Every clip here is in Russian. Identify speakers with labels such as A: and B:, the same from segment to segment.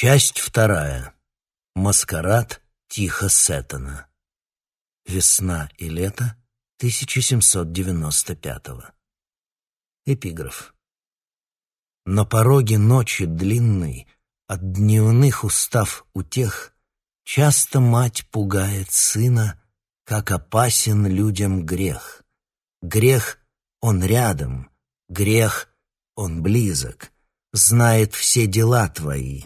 A: Часть вторая. Маскарад Тихо Сеттона. Весна и лето 1795 Эпиграф. На пороге ночи длинной, от дневных устав утех, часто мать пугает сына, как опасен людям грех. Грех — он рядом, грех — он близок, знает все дела твои,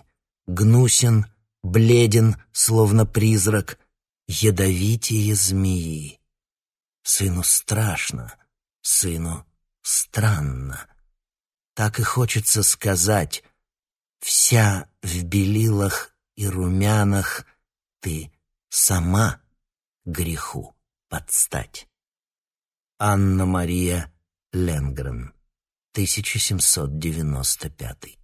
A: гнусен, бледен, словно призрак, ядовитее змеи. Сыну страшно, сыну странно. Так и хочется сказать, вся в белилах и румянах ты сама греху подстать. Анна-Мария Ленгрен, 1795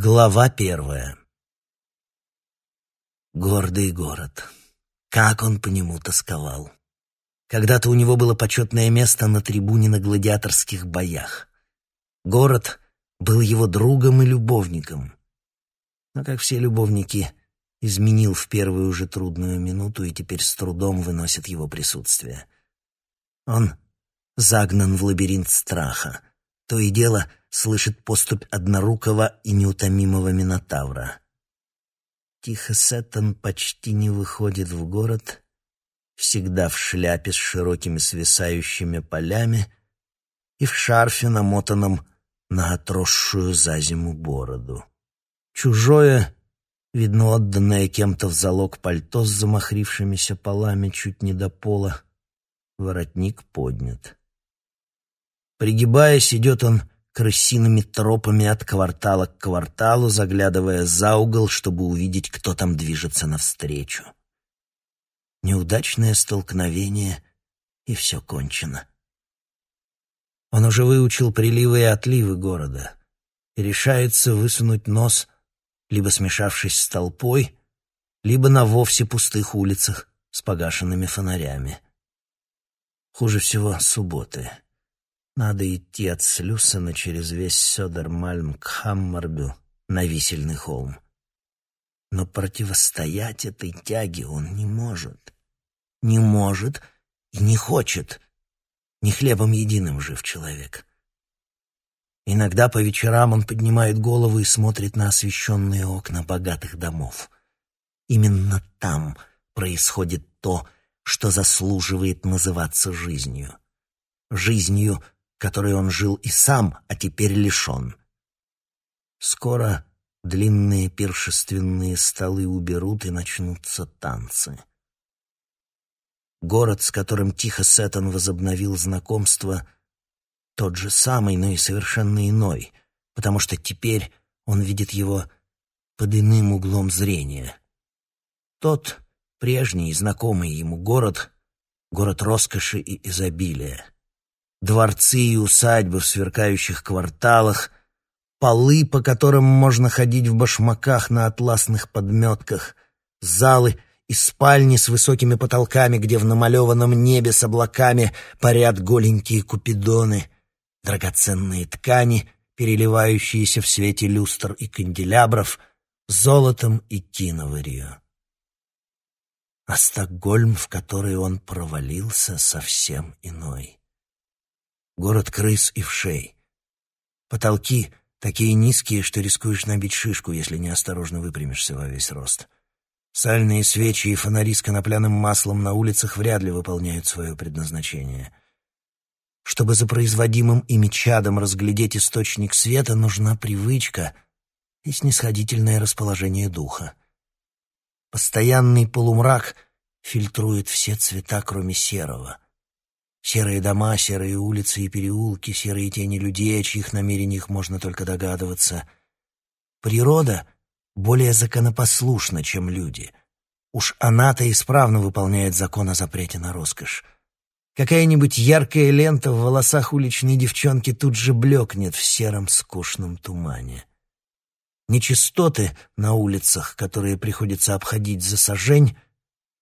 A: Глава первая Гордый город. Как он по нему тосковал. Когда-то у него было почетное место на трибуне на гладиаторских боях. Город был его другом и любовником. Но, как все любовники, изменил в первую же трудную минуту и теперь с трудом выносит его присутствие. Он загнан в лабиринт страха. То и дело слышит поступь однорукого и неутомимого Минотавра. Тихо Сеттон почти не выходит в город, всегда в шляпе с широкими свисающими полями и в шарфе, намотанном на отросшую за зиму бороду. Чужое, видно отданное кем-то в залог пальто с замахрившимися полами чуть не до пола, воротник поднят. Пригибаясь, идет он крысиными тропами от квартала к кварталу, заглядывая за угол, чтобы увидеть, кто там движется навстречу. Неудачное столкновение, и все кончено. Он уже выучил приливы и отливы города и решается высунуть нос, либо смешавшись с толпой, либо на вовсе пустых улицах с погашенными фонарями. Хуже всего субботы. Надо идти от Слюсена через весь Сёдермальм к Хаммарбю на висельный холм. Но противостоять этой тяге он не может. Не может и не хочет. Не хлебом единым жив человек. Иногда по вечерам он поднимает голову и смотрит на освещенные окна богатых домов. Именно там происходит то, что заслуживает называться жизнью. Жизнью — которой он жил и сам, а теперь лишен. Скоро длинные пиршественные столы уберут и начнутся танцы. Город, с которым тихо Сеттон возобновил знакомство, тот же самый, но и совершенно иной, потому что теперь он видит его под иным углом зрения. Тот прежний, знакомый ему город, город роскоши и изобилия дворцы и усадьбы в сверкающих кварталах, полы, по которым можно ходить в башмаках на атласных подметках, залы и спальни с высокими потолками, где в намалеванном небе с облаками парят голенькие купидоны, драгоценные ткани, переливающиеся в свете люстр и канделябров, золотом и киноварью. А Стокгольм, в который он провалился, совсем иной город крыс и вшей. Потолки такие низкие, что рискуешь набить шишку, если неосторожно выпрямишься во весь рост. Сальные свечи и фонари с конопляным маслом на улицах вряд ли выполняют свое предназначение. Чтобы за производимым ими чадом разглядеть источник света, нужна привычка и снисходительное расположение духа. Постоянный полумрак фильтрует все цвета, кроме серого — Серые дома, серые улицы и переулки, серые тени людей, о чьих намерениях можно только догадываться. Природа более законопослушна, чем люди. Уж она-то исправно выполняет закон о запрете на роскошь. Какая-нибудь яркая лента в волосах уличной девчонки тут же блекнет в сером скучном тумане. Нечистоты на улицах, которые приходится обходить за сожень,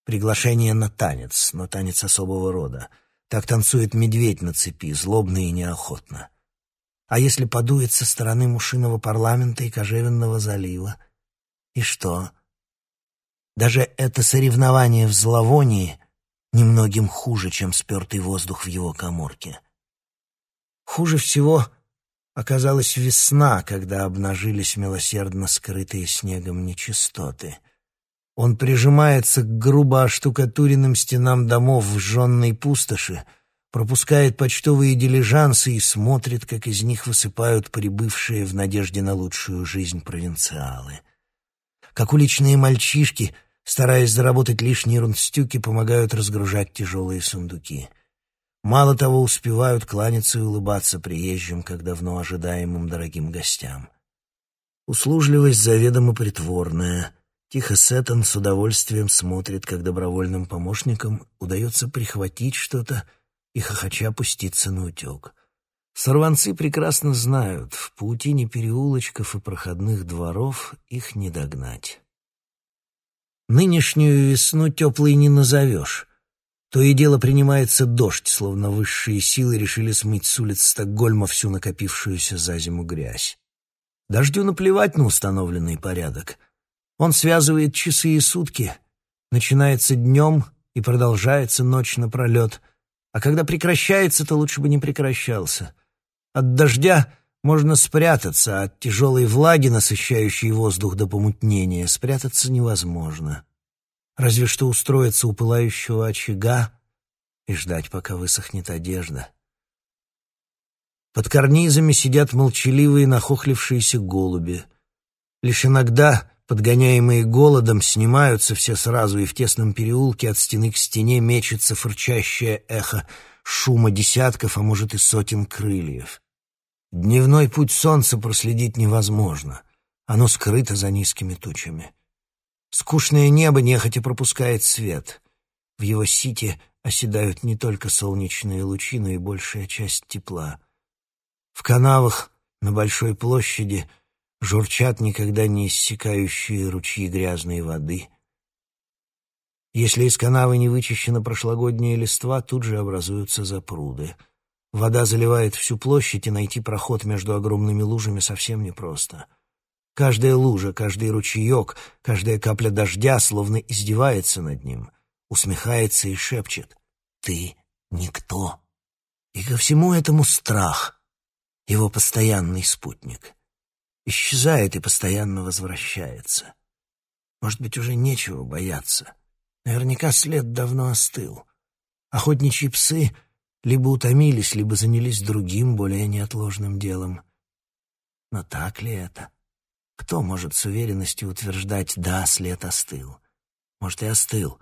A: приглашение на танец, но танец особого рода — так танцует медведь на цепи, злобно и неохотно. А если подует со стороны Мушиного парламента и Кожевенного залива? И что? Даже это соревнование в зловонии немногим хуже, чем спертый воздух в его коморке. Хуже всего оказалась весна, когда обнажились милосердно скрытые снегом нечистоты. Он прижимается к грубо оштукатуренным стенам домов в жженной пустоши, пропускает почтовые дилижансы и смотрит, как из них высыпают прибывшие в надежде на лучшую жизнь провинциалы. Как уличные мальчишки, стараясь заработать лишние рунстюки, помогают разгружать тяжелые сундуки. Мало того, успевают кланяться и улыбаться приезжим, как давно ожидаемым дорогим гостям. Услужливость заведомо притворная. Тихо Сеттон с удовольствием смотрит, как добровольным помощникам удается прихватить что-то и хохоча пуститься на утек. Сорванцы прекрасно знают, в паутине переулочков и проходных дворов их не догнать. Нынешнюю весну теплой не назовешь. То и дело принимается дождь, словно высшие силы решили смыть с улиц Стокгольма всю накопившуюся за зиму грязь. Дождю наплевать на установленный порядок. Он связывает часы и сутки, начинается днем и продолжается ночь напролет — а когда прекращается, то лучше бы не прекращался. От дождя можно спрятаться, а от тяжелой влаги, насыщающей воздух до помутнения, спрятаться невозможно. Разве что устроиться у пылающего очага и ждать, пока высохнет одежда. Под карнизами сидят молчаливые нахохлившиеся голуби. Лишь иногда Подгоняемые голодом, снимаются все сразу, и в тесном переулке от стены к стене мечется фырчащее эхо шума десятков, а может и сотен крыльев. Дневной путь солнца проследить невозможно. Оно скрыто за низкими тучами. Скучное небо нехотя пропускает свет. В его сите оседают не только солнечные лучи, но и большая часть тепла. В канавах на большой площади — журчат никогда не иссякающие ручьи грязной воды. Если из канавы не вычищена прошлогодняя листва, тут же образуются запруды. Вода заливает всю площадь, и найти проход между огромными лужами совсем непросто. Каждая лужа, каждый ручеек, каждая капля дождя словно издевается над ним, усмехается и шепчет «Ты никто». И ко всему этому страх, его постоянный спутник исчезает и постоянно возвращается. Может быть, уже нечего бояться. Наверняка след давно остыл. Охотничьи псы либо утомились, либо занялись другим, более неотложным делом. Но так ли это? Кто может с уверенностью утверждать «да, след остыл»? Может, и остыл,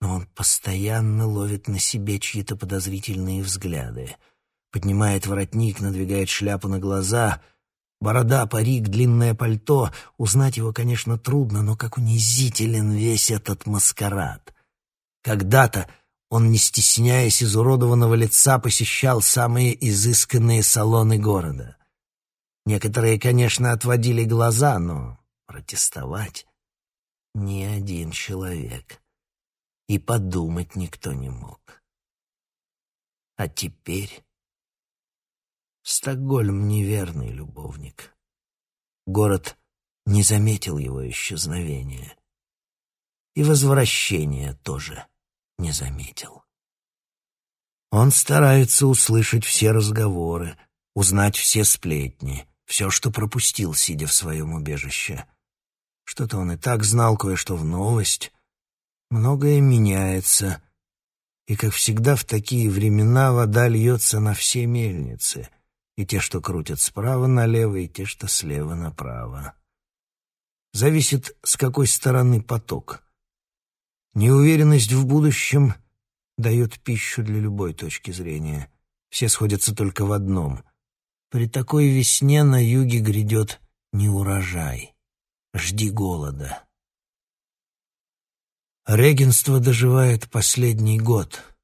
A: но он постоянно ловит на себе чьи-то подозрительные взгляды. Поднимает воротник, надвигает шляпу на глаза — Борода, парик, длинное пальто. Узнать его, конечно, трудно, но как унизителен весь этот маскарад. Когда-то он, не стесняясь изуродованного лица, посещал самые изысканные салоны города. Некоторые, конечно, отводили глаза, но протестовать ни один человек. И подумать никто не мог. А теперь... Стокгольм — неверный любовник. Город не заметил его исчезновения. И возвращения тоже не заметил. Он старается услышать все разговоры, узнать все сплетни, все, что пропустил, сидя в своем убежище. Что-то он и так знал, кое-что в новость. Многое меняется, и, как всегда в такие времена, вода льется на все мельницы — и те, что крутят справа налево, и те, что слева направо. Зависит, с какой стороны поток. Неуверенность в будущем дает пищу для любой точки зрения. Все сходятся только в одном. При такой весне на юге грядет неурожай. Жди голода. Регенство доживает последний год —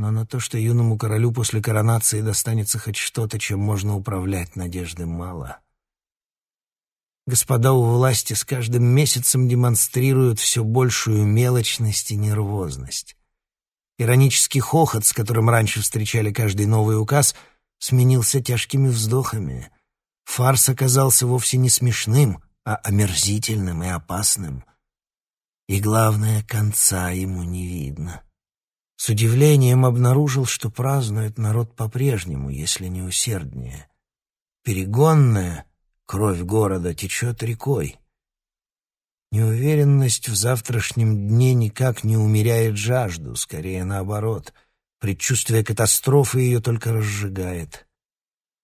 A: но на то, что юному королю после коронации достанется хоть что-то, чем можно управлять, надежды мало. Господа у власти с каждым месяцем демонстрируют все большую мелочность и нервозность. Иронический хохот, с которым раньше встречали каждый новый указ, сменился тяжкими вздохами. Фарс оказался вовсе не смешным, а омерзительным и опасным. И главное, конца ему не видно. С удивлением обнаружил, что празднует народ по-прежнему, если не усерднее. Перегонная кровь города течет рекой. Неуверенность в завтрашнем дне никак не умеряет жажду, скорее наоборот. Предчувствие катастрофы ее только разжигает.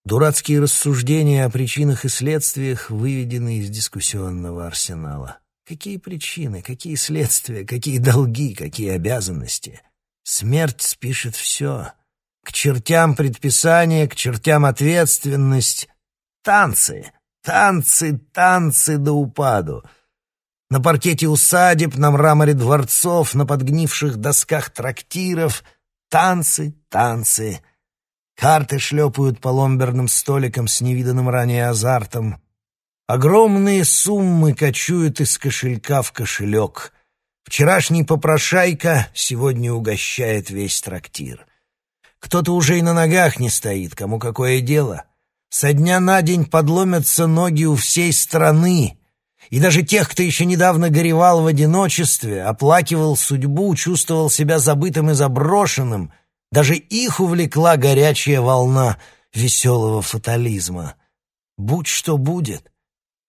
A: Дурацкие рассуждения о причинах и следствиях выведены из дискуссионного арсенала. Какие причины, какие следствия, какие долги, какие обязанности? Смерть спишет все. К чертям предписания, к чертям ответственность. Танцы, танцы, танцы до упаду — на паркете усадеб, на мраморе дворцов, на подгнивших досках трактиров. Танцы, танцы. Карты шлепают по ломберным столикам с невиданным ранее азартом. Огромные суммы кочуют из кошелька в кошелек. Вчерашний попрошайка сегодня угощает весь трактир. Кто-то уже и на ногах не стоит, кому какое дело. Со дня на день подломятся ноги у всей страны, и даже тех, кто еще недавно горевал в одиночестве, оплакивал судьбу, чувствовал себя забытым и заброшенным, даже их увлекла горячая волна веселого фатализма. Будь что будет.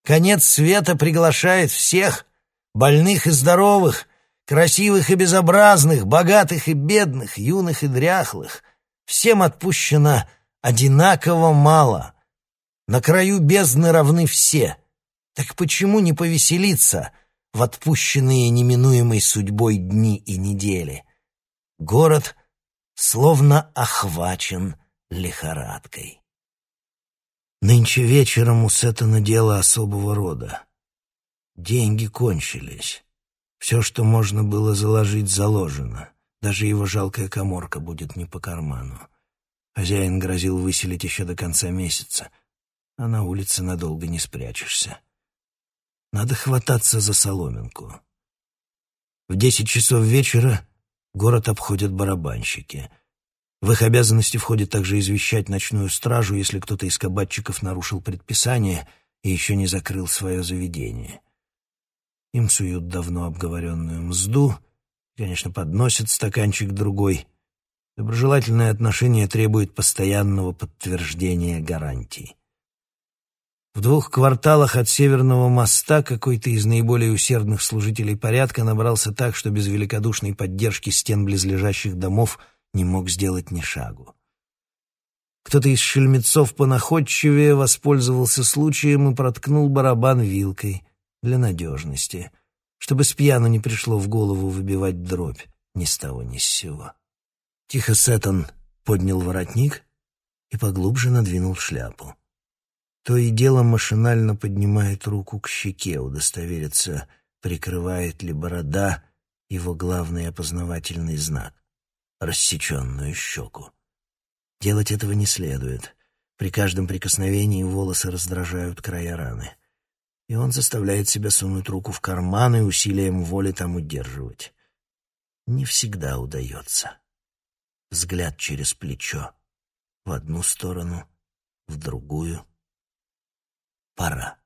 A: Конец света приглашает всех, больных и здоровых, красивых и безобразных, богатых и бедных, юных и дряхлых. Всем отпущено одинаково мало. На краю бездны равны все — так почему не повеселиться в отпущенные неминуемой судьбой дни и недели? Город словно охвачен лихорадкой. Нынче вечером у Сеттона дело особого рода. Деньги кончились. Все, что можно было заложить, заложено. Даже его жалкая коморка будет не по карману. Хозяин грозил выселить еще до конца месяца, а на улице надолго не спрячешься. Надо хвататься за соломинку. В десять часов вечера город обходят барабанщики. В их обязанности входит также извещать ночную стражу, если кто-то из кабачиков нарушил предписание и еще не закрыл свое заведение. Им суют давно обговоренную мзду, конечно, подносят стаканчик другой. Доброжелательное отношение требует постоянного подтверждения гарантий. В двух кварталах от Северного моста какой-то из наиболее усердных служителей порядка набрался так, что без великодушной поддержки стен близлежащих домов не мог сделать ни шагу. Кто-то из шельмецов понаходчивее воспользовался случаем и проткнул барабан вилкой для надежности, чтобы с пьяну не пришло в голову выбивать дробь ни с того ни с сего. Тихо Сеттон поднял воротник и поглубже надвинул шляпу то и дело машинально поднимает руку к щеке, удостовериться, прикрывает ли борода его главный опознавательный знак — рассеченную щеку. Делать этого не следует. При каждом прикосновении волосы раздражают края раны. И он заставляет себя сунуть руку в карман и усилием воли там удерживать. Не всегда удается. Взгляд через плечо. В одну сторону, в другую — пора.